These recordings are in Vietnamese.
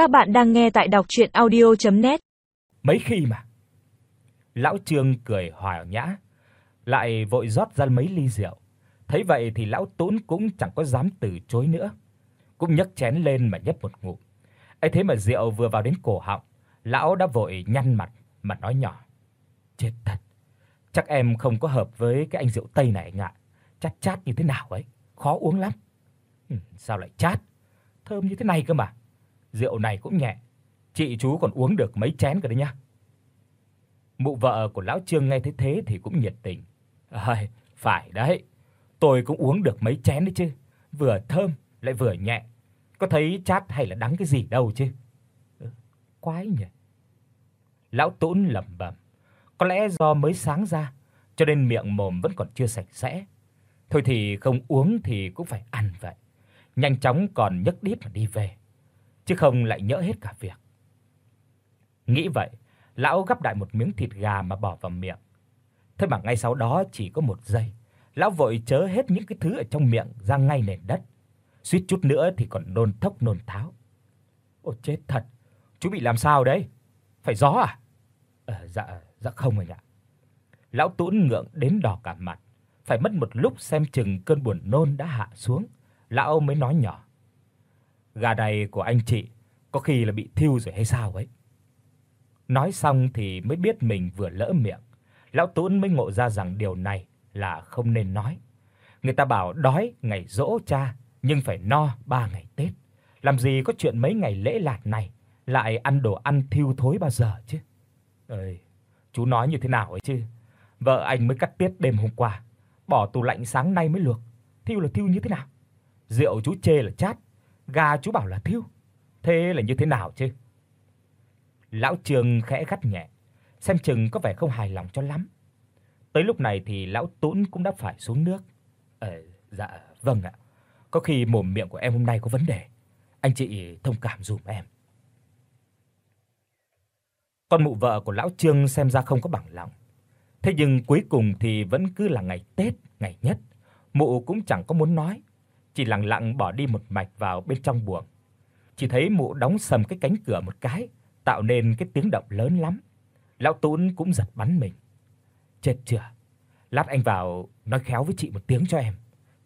Các bạn đang nghe tại đọc audio net Mấy khi mà. Lão Trương cười hòa nhã, lại vội rót ra mấy ly rượu. Thấy vậy thì lão tốn cũng chẳng có dám từ chối nữa, cũng nhấc chén lên mà nhấp một ngụm. Ấy thế mà rượu vừa vào đến cổ họng, lão đã vội nhăn mặt mà nói nhỏ: "Chết thật, chắc em không có hợp với cái anh rượu Tây này anh ạ. Chát chát như thế nào ấy, khó uống lắm." Ừ, sao lại chát? Thơm như thế này cơ mà. Rượu này cũng nhẹ, chị chú còn uống được mấy chén cơ đấy nhá. Mụ vợ của lão Trương nghe thấy thế thì cũng nhiệt tình. "Ơi, phải đấy, tôi cũng uống được mấy chén đấy chứ, vừa thơm lại vừa nhẹ. Có thấy chát hay là đắng cái gì đâu chứ." Ừ, quái nhỉ. Lão Tốn lẩm bẩm, có lẽ do mới sáng ra cho nên miệng mồm vẫn còn chưa sạch sẽ. Thôi thì không uống thì cũng phải ăn vậy. Nhanh chóng còn nhấc đít mà đi về, chứ không lại nhỡ hết cả việc. Nghĩ vậy, lão gắp đại một miếng thịt gà mà bỏ vào miệng. Thế mà ngay sau đó chỉ có một giây, lão vội chớ hết những cái thứ ở trong miệng ra ngay nền đất. Suýt chút nữa thì còn nôn thốc nôn tháo. Ôi chết thật, chú bị làm sao đấy? Phải gió à? Ờ dạ dạ không anh ạ. Lão Tún ngượng đến đỏ cả mặt, phải mất một lúc xem chừng cơn buồn nôn đã hạ xuống, lão mới nói nhỏ: "Gà này của anh chị có khi là bị thiêu rồi hay sao ấy?" Nói xong thì mới biết mình vừa lỡ miệng. Lão Tún mới ngộ ra rằng điều này là không nên nói. Người ta bảo đói ngày dỗ cha nhưng phải no ba ngày Tết. Làm gì có chuyện mấy ngày lễ lạt này lại ăn đồ ăn thiêu thối bao giờ chứ. Ơi, chú nói như thế nào ấy chứ? Vợ anh mới cắt tiết đêm hôm qua, bỏ tủ lạnh sáng nay mới luộc. Thiêu là thiêu như thế nào? Rượu chú chê là chát, gà chú bảo là thiêu. Thế là như thế nào chứ? Lão Trương khẽ gắt nhẹ, xem chừng có vẻ không hài lòng cho lắm. Tới lúc này thì lão Tún cũng đã phải xuống nước. Ờ dạ vâng ạ. Có khi mồm miệng của em hôm nay có vấn đề. Anh chị thông cảm dùm em. Con mụ vợ của lão Trương xem ra không có bằng lòng. Thế nhưng cuối cùng thì vẫn cứ là ngày Tết, ngày nhất, mụ cũng chẳng có muốn nói, chỉ lặng lặng bỏ đi một mạch vào bên trong buồng. Chỉ thấy mụ đóng sầm cái cánh cửa một cái, tạo nên cái tiếng động lớn lắm. Lão Tún cũng giật bắn mình. Chết chưa? Lát anh vào nói khéo với chị một tiếng cho em.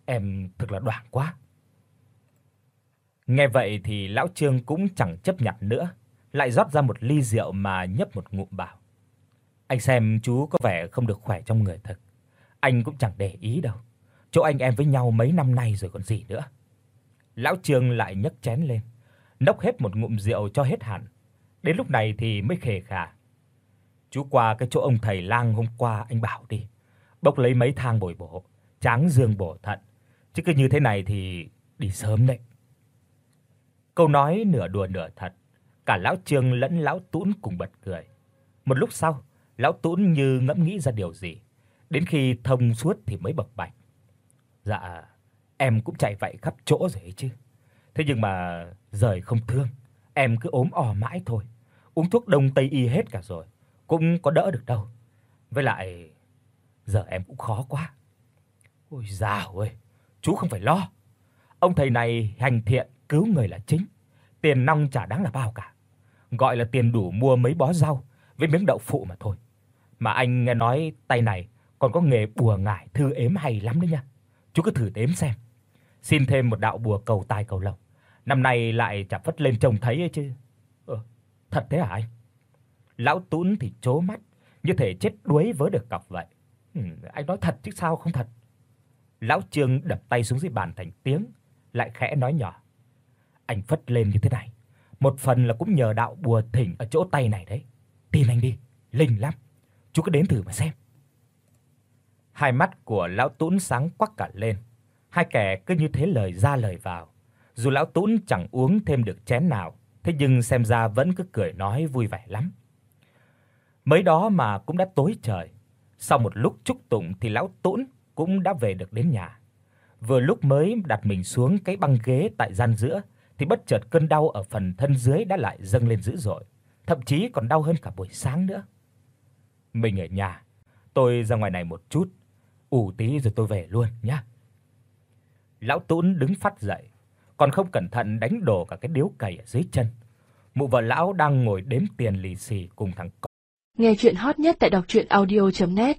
Em thực là đoảng quá. Nghe vậy thì lão Trương cũng chẳng chấp nhận nữa, lại rót ra một ly rượu mà nhấp một ngụm bảo: "Anh xem chú có vẻ không được khỏe trong người thật. Anh cũng chẳng để ý đâu. Chỗ anh em với nhau mấy năm nay rồi còn gì nữa." Lão Trương lại nhấc chén lên, nốc hết một ngụm rượu cho hết hẳn. Đến lúc này thì mới khề khà. "Chú qua cái chỗ ông thầy lang hôm qua anh bảo đi, bốc lấy mấy thang bồi bổ, tráng dương bổ thận, chứ cứ như thế này thì đi sớm đấy." Câu nói nửa đùa nửa thật, cả lão Trương lẫn lão Tún cùng bật cười. Một lúc sau, lão Tún như ngẫm nghĩ ra điều gì, đến khi thông suốt thì mới bộc bạch. Dạ, em cũng chạy vậy khắp chỗ rồi ấy chứ. Thế nhưng mà rời không thương, em cứ ốm ò mãi thôi. Uống thuốc đông tây y hết cả rồi, cũng có đỡ được đâu. Với lại giờ em cũng khó quá. Ôi dào ơi, chú không phải lo. Ông thầy này hành thiện cứu người là chính, tiền nong chả đáng là bao cả. Gọi là tiền đủ mua mấy bó rau với miếng đậu phụ mà thôi. Mà anh nghe nói tay này còn có nghề bùa ngải thư ếm hay lắm đấy nha. Chú cứ thử đếm xem. Xin thêm một đạo bùa cầu tài cầu lộc. Năm nay lại chả phất lên trông thấy ấy chứ. Ờ, thật thế hả anh? Lão Tún thì chố mắt, như thể chết đuối vớ được cọc vậy. Ừ, anh nói thật chứ sao không thật. Lão Trương đập tay xuống dưới bàn thành tiếng, lại khẽ nói nhỏ. Anh phất lên như thế này, một phần là cũng nhờ đạo bùa thỉnh ở chỗ tay này đấy. Tin anh đi, linh lắm. Chú cứ đến thử mà xem. Hai mắt của lão Tún sáng quắc cả lên. Hai kẻ cứ như thế lời ra lời vào. Dù lão Tún chẳng uống thêm được chén nào, thế nhưng xem ra vẫn cứ cười nói vui vẻ lắm. Mới đó mà cũng đã tối trời. Sau một lúc chúc tụng thì lão Tún cũng đã về được đến nhà. Vừa lúc mới đặt mình xuống cái băng ghế tại gian giữa thì bất chợt cơn đau ở phần thân dưới đã lại dâng lên dữ dội, thậm chí còn đau hơn cả buổi sáng nữa. Mình ở nhà, tôi ra ngoài này một chút, ủ tí rồi tôi về luôn nhá. Lão Tún đứng phát dậy, còn không cẩn thận đánh đổ cả cái điếu cày ở dưới chân. Mụ vợ lão đang ngồi đếm tiền lì xì cùng thằng con. Nghe truyện hot nhất tại doctruyenaudio.net